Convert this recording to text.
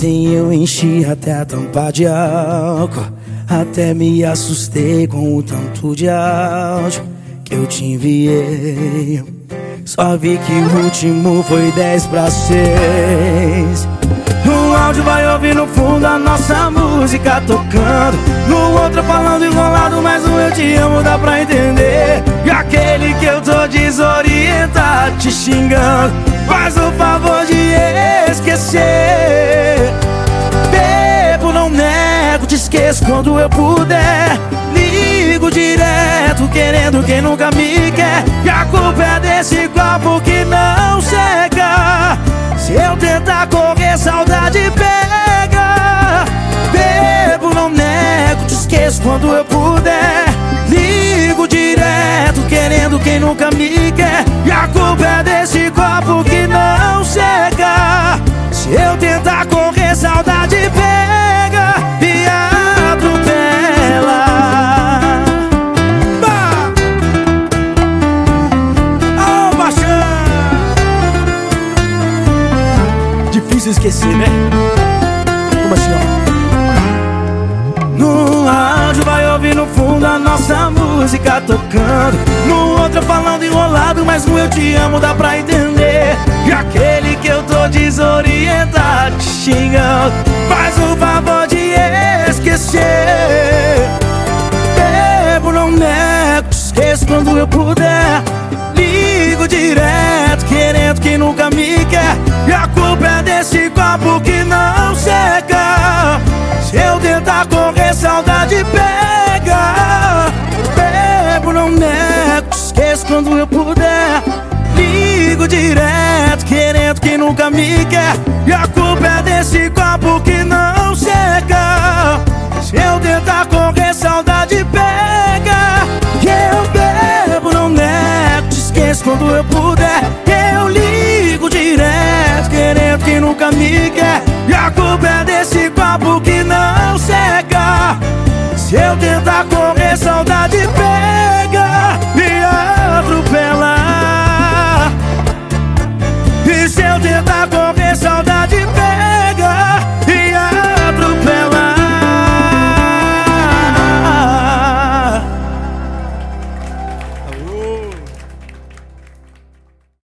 Ontem eu enchi até a tampa de álcool. Até me assustei com o tanto de áudio que eu te enviei. Só vi que o último foi 10 pra 6. No áudio vai ouvir no fundo a nossa música tocando. No outro falando enrolado, mas o eu te amo dá pra entender. E aquele que eu tô desorientado te xingando. Faz o favor de esquecer. Te esqueço quando eu puder. Ligo direto, querendo quem nunca me quer. E a culpa é desse copo que não seca. Se eu tentar correr, saudade pega. Bebo, não nego, te esqueço quando eu puder. Ligo direto, querendo quem nunca me quer. E a culpa é desse copo que Difícil esquecer, né? Como assim, ó? No áudio vai ouvir no fundo a nossa música tocando. No outro falando enrolado, mas no eu te amo dá pra entender. E aquele que eu tô desorientado te xingando. Faz o favor de esquecer. Bebo, não nego, esqueço quando eu puder. Ligo direto, querendo que nunca me quer. E a culpa é desse copo que não seca. Se eu tentar correr, saudade pega. Bebo, não nego, esqueço quando eu puder. Ligo direto, querendo que nunca me quer. E a culpa é desse copo que não seca. Se eu tentar correr, saudade pega. Eu bebo, não nego, te esqueço quando eu puder nunca me quer E a culpa é desse copo que não seca. Se eu tentar correr, saudade pega. Me atropela